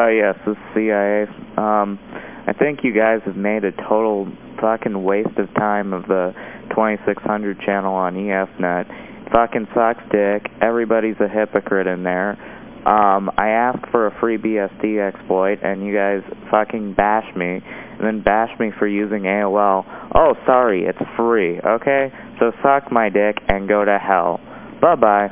Oh, yes, this is CIA. Um, I think you guys have made a total fucking waste of time of the 2600 channel on EFNet. Fucking sucks dick. Everybody's a hypocrite in there. Um, I asked for a FreeBSD exploit, and you guys fucking bash me, and then bash me for using AOL. Oh, sorry, it's free, okay? So suck my dick and go to hell. Bye-bye.